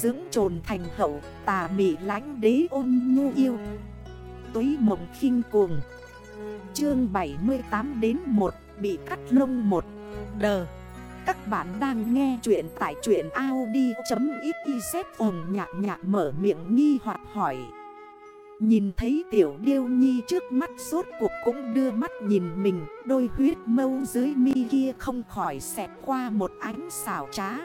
Dưỡng trồn thành hậu, tà mị lánh đế ôn nhu yêu. Túy mộng khinh cuồng. Chương 78 đến 1 Bị cắt lông 1 Đờ. Các bạn đang nghe chuyện tại chuyện Audi.xyz ồn nhạc nhạc mở miệng nghi hoặc hỏi. Nhìn thấy tiểu điêu nhi trước mắt suốt cuộc cũng đưa mắt nhìn mình, Đôi huyết mâu dưới mi kia không khỏi xẹt qua một ánh xảo trá.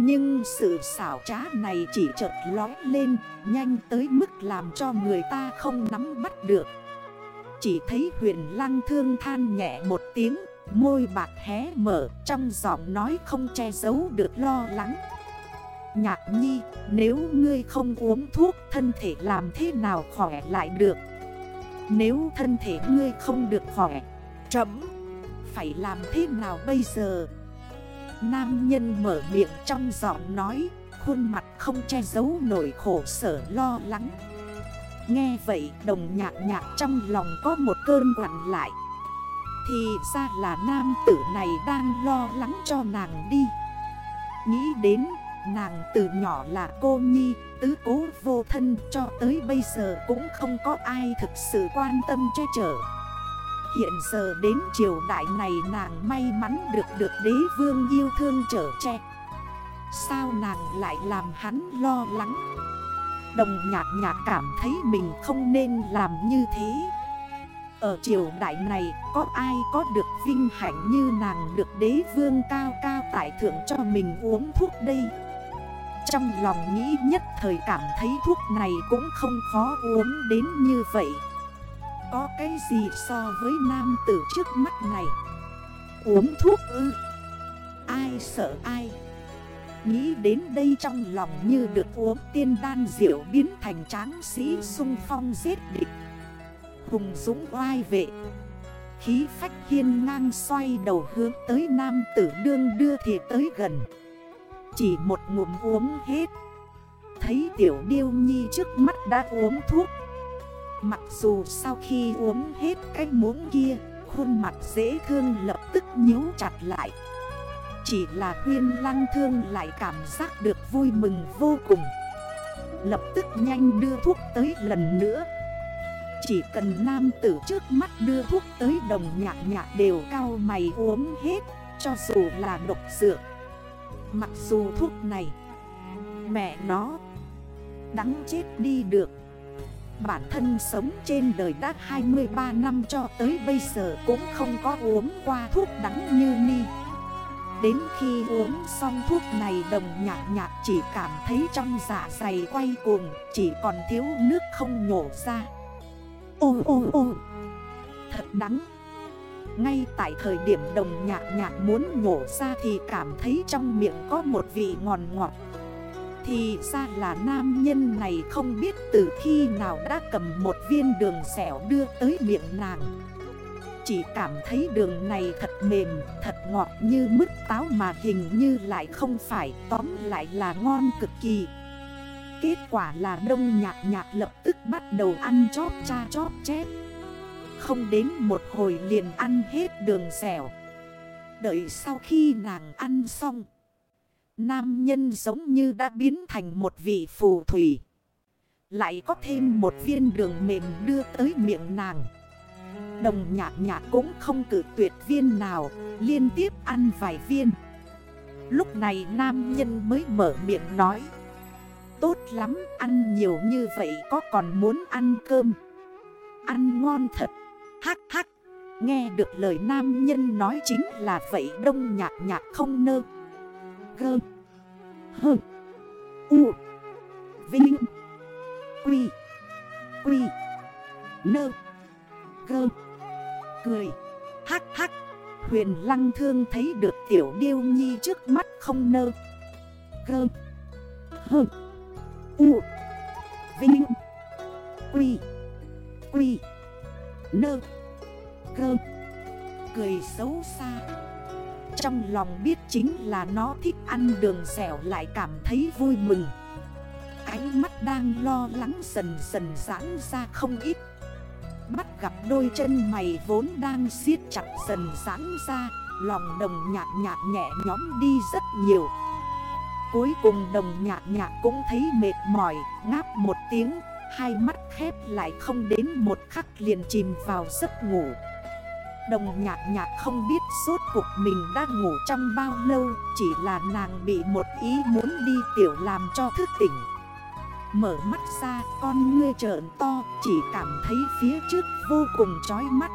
Nhưng sự xảo trá này chỉ chợt lói lên, Nhanh tới mức làm cho người ta không nắm bắt được. Chỉ thấy huyền lăng thương than nhẹ một tiếng, Môi bạc hé mở, trong giọng nói không che giấu được lo lắng. Nhạc nhi, nếu ngươi không uống thuốc, thân thể làm thế nào khỏe lại được? Nếu thân thể ngươi không được khỏe Chấm Phải làm thế nào bây giờ? Nam nhân mở miệng trong giọng nói Khuôn mặt không che giấu nổi khổ sở lo lắng. Nghe vậy đồng nhạc nhạc trong lòng có một cơn quặn lại. Thì ra là nam tử này đang lo lắng cho nàng đi. Nghĩ đến Nàng từ nhỏ là cô nhi, tứ cố vô thân cho tới bây giờ cũng không có ai thực sự quan tâm che chở. Hiện giờ đến triều đại này nàng may mắn được được đế vương yêu thương trở che. Sao nàng lại làm hắn lo lắng? Đồng nhạc nhạc cảm thấy mình không nên làm như thế. Ở triều đại này có ai có được vinh hạnh như nàng được đế vương cao cao tại thượng cho mình uống thuốc đây? Trong lòng nghĩ nhất thời cảm thấy thuốc này cũng không khó uống đến như vậy có cái gì so với nam tử trước mắt này? Uống thuốc ư? Ai sợ ai? Nghĩ đến đây trong lòng như được uống tiên đan diệu biến thành tráng sĩ sung phong giết địch. Hùng dũng oai vệ. Khí phách hiên ngang xoay đầu hướng tới nam tử đương đưa thì tới gần. Chỉ một ngụm uống hết. Thấy tiểu điêu nhi trước mắt đã uống thuốc. Mặc dù sau khi uống hết cái muỗng kia, Khuôn mặt dễ thương lập tức nhíu chặt lại. Chỉ là huyên lăng thương lại cảm giác được vui mừng vô cùng. Lập tức nhanh đưa thuốc tới lần nữa. Chỉ cần nam tử trước mắt đưa thuốc tới đồng nhạc nhạc đều cao mày uống hết, Cho dù là độc dược. Mặc dù thuốc này, Mẹ nó Đắng chết đi được. Bản thân sống trên đời đã 23 năm cho tới bây giờ cũng không có uống qua thuốc đắng như ni. Đến khi uống xong thuốc này đồng nhạc nhạc chỉ cảm thấy trong dạ dày quay cuồng, Chỉ còn thiếu nước không nhổ ra. Ô ô ô, Thật đắng. Ngay tại thời điểm đồng nhạc nhạc muốn nhổ ra thì cảm thấy trong miệng có một vị ngọt ngọt. Thì ra là nam nhân này không biết từ khi nào đã cầm một viên đường xẻo đưa tới miệng nàng. Chỉ cảm thấy đường này thật mềm, thật ngọt như mứt táo mà hình như lại không phải tóm lại là ngon cực kỳ. Kết quả là đông nhạc nhạc lập tức bắt đầu ăn chóp cha chóp chép. Không đến một hồi liền ăn hết đường dẻo Đợi sau khi nàng ăn xong Nam nhân giống như đã biến thành một vị phù thủy. Lại có thêm một viên đường mềm đưa tới miệng nàng. Đồng nhạc nhạc cũng không cử tuyệt viên nào, Liên tiếp ăn vài viên. Lúc này nam nhân mới mở miệng nói. Tốt lắm, ăn nhiều như vậy có còn muốn ăn cơm? Ăn ngon thật. Hắc hắc. Nghe được lời nam nhân nói chính là vậy, đông nhạc nhạc không nơ. Gơ Hơ. U. Vinh. Quy. Quy. Nơ. Gơ. Cười. Hắc hắc. Huyền lăng thương thấy được tiểu điêu nhi trước mắt không nơ. Gơ. Hơ. U. Vinh. Quy. Quy. Nơ. Cơ Cười xấu xa. Trong lòng biết chính là nó thích ăn đường dẻo lại cảm thấy vui mừng. Ánh mắt đang lo lắng dần dần giãn ra không ít. Bắt gặp đôi chân mày vốn đang siết chặt dần giãn ra, Lòng đồng nhạt nhạt nhẹ nhóm đi rất nhiều. Cuối cùng đồng nhạc nhạc cũng thấy mệt mỏi, Ngáp một tiếng, Hai mắt khép lại không đến một khắc liền chìm vào giấc ngủ. Đồng nhạc nhạc không biết suốt cuộc mình đã ngủ trong bao lâu, Chỉ là nàng bị một ý muốn đi tiểu làm cho thức tỉnh. Mở mắt ra, con ngươi trợn to, Chỉ cảm thấy phía trước vô cùng chói mắt.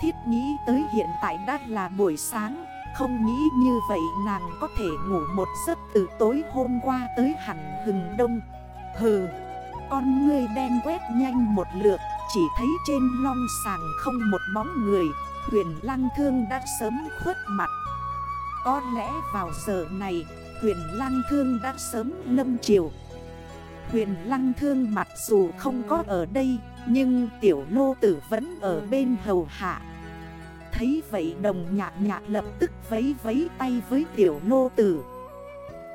Thiết nghĩ tới hiện tại đã là buổi sáng, Không nghĩ như vậy nàng có thể ngủ một giấc từ tối hôm qua tới hẳn hừng đông. Hừ, Con ngươi đen quét nhanh một lượt. Chỉ thấy trên long sàng không một bóng người, Huyền lăng thương đã sớm khuất mặt. Có lẽ vào giờ này, Huyền lăng thương đã sớm lâm chiều Huyền lăng thương mặc dù không có ở đây, Nhưng tiểu lô tử vẫn ở bên hầu hạ. Thấy vậy đồng nhạc nhạc lập tức vấy vấy tay với tiểu lô tử.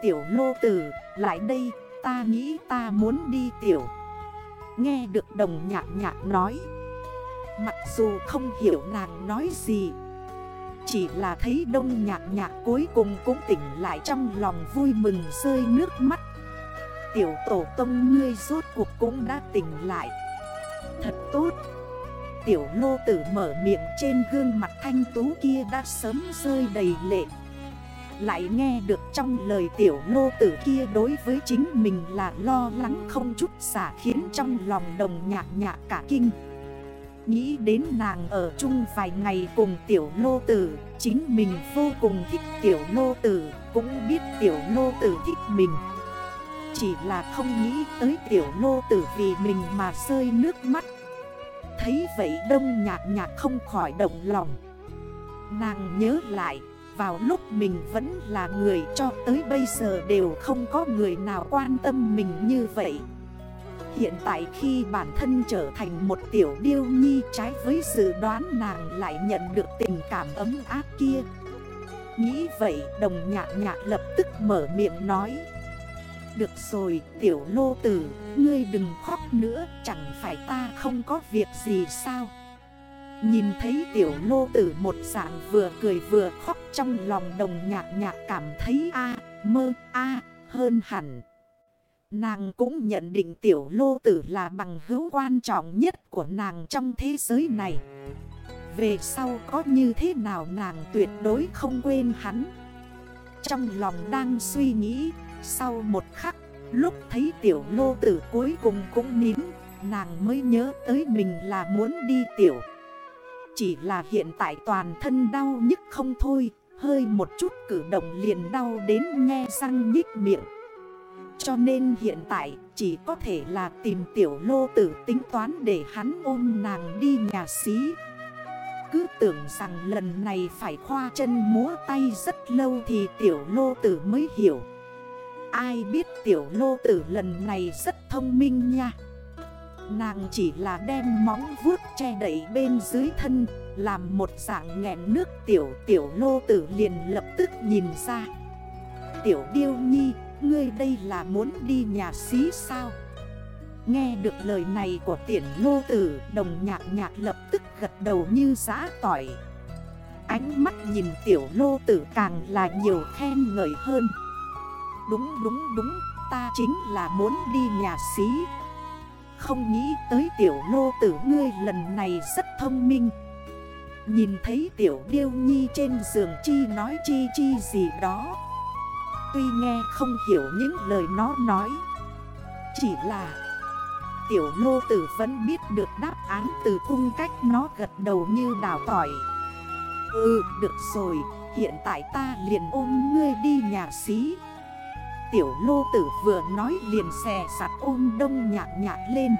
Tiểu lô tử, lại đây, ta nghĩ ta muốn đi tiểu. Nghe được đồng nhạc nhạc nói. Mặc dù không hiểu nàng nói gì, Chỉ là thấy đông nhạc nhạc cuối cùng cũng tỉnh lại trong lòng vui mừng rơi nước mắt. Tiểu tổ tông ngươi rốt cuộc cũng đã tỉnh lại. Thật tốt. Tiểu lô tử mở miệng trên gương mặt thanh tú kia đã sớm rơi đầy lệ. Lại nghe được trong lời tiểu nô tử kia đối với chính mình là lo lắng không chút xả Khiến trong lòng đồng nhạc nhạc cả kinh. Nghĩ đến nàng ở chung vài ngày cùng tiểu nô tử, Chính mình vô cùng thích tiểu nô tử, Cũng biết tiểu nô tử thích mình. Chỉ là không nghĩ tới tiểu nô tử vì mình mà rơi nước mắt. Thấy vậy đông nhạc nhạc không khỏi động lòng. Nàng nhớ lại vào lúc mình vẫn là người cho tới bây giờ đều không có người nào quan tâm mình như vậy. Hiện tại khi bản thân trở thành một tiểu điêu nhi trái với dự đoán nàng lại nhận được tình cảm ấm áp kia. Nghĩ vậy, đồng nhạc nhạc lập tức mở miệng nói. Được rồi, tiểu lô tử, Ngươi đừng khóc nữa, Chẳng phải ta không có việc gì sao? Nhìn thấy tiểu lô tử một dạng vừa cười vừa khóc trong lòng đồng nhạc nhạc cảm thấy a mơ a hơn hẳn Nàng cũng nhận định tiểu lô tử là bằng hữu quan trọng nhất của nàng trong thế giới này. Về sau có như thế nào nàng tuyệt đối không quên hắn. Trong lòng đang suy nghĩ, sau một khắc, lúc thấy tiểu lô tử cuối cùng cũng nín, nàng mới nhớ tới mình là muốn đi tiểu. Chỉ là hiện tại toàn thân đau nhức không thôi, hơi một chút cử động liền đau đến nghe răng nhích miệng. Cho nên hiện tại chỉ có thể là tìm tiểu lô tử tính toán để hắn ôm nàng đi nhà xí. Cứ tưởng rằng lần này phải khoa chân múa tay rất lâu thì tiểu lô tử mới hiểu. Ai biết tiểu lô tử lần này rất thông minh nha. Nàng chỉ là đem móng vuốt che đẩy bên dưới thân, Làm một dạng nghẹn nước tiểu tiểu lô tử liền lập tức nhìn ra. Tiểu điêu nhi, Ngươi đây là muốn đi nhà xí sao? Nghe được lời này của tiện lô tử, Đồng nhạc nhạc lập tức gật đầu như giã tỏi. Ánh mắt nhìn tiểu lô tử càng là nhiều khen ngợi hơn. Đúng đúng đúng, Ta chính là muốn đi nhà xí. Không nghĩ tới tiểu lô tử ngươi lần này rất thông minh. Nhìn thấy tiểu điêu nhi trên giường chi nói chi chi gì đó. Tuy nghe không hiểu những lời nó nói. Chỉ là Tiểu lô tử vẫn biết được đáp án từ cung cách nó gật đầu như đào tỏi. Ừ được rồi, Hiện tại ta liền ôm ngươi đi nhà xí. Tiểu lô tử vừa nói liền xè sạt ôm đông nhạc nhạc lên.